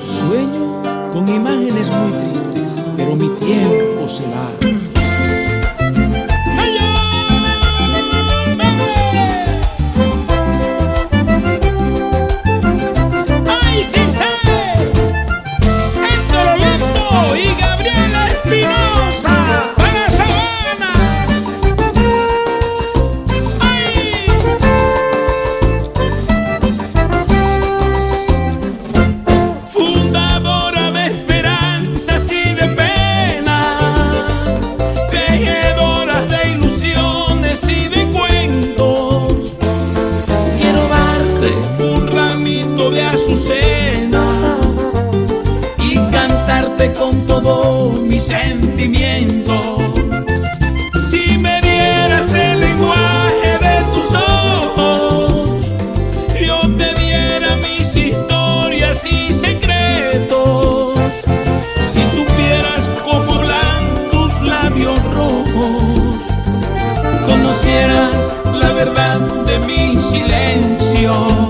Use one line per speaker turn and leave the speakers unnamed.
Sueño con imágenes muy tristes, pero mi tiempo se va. Con todo mi sentimiento. Si me dieras el lenguaje de tus ojos, yo te diera mis historias y secretos. Si supieras cómo hablan tus labios rojos, conocieras la verdad de mi silencio.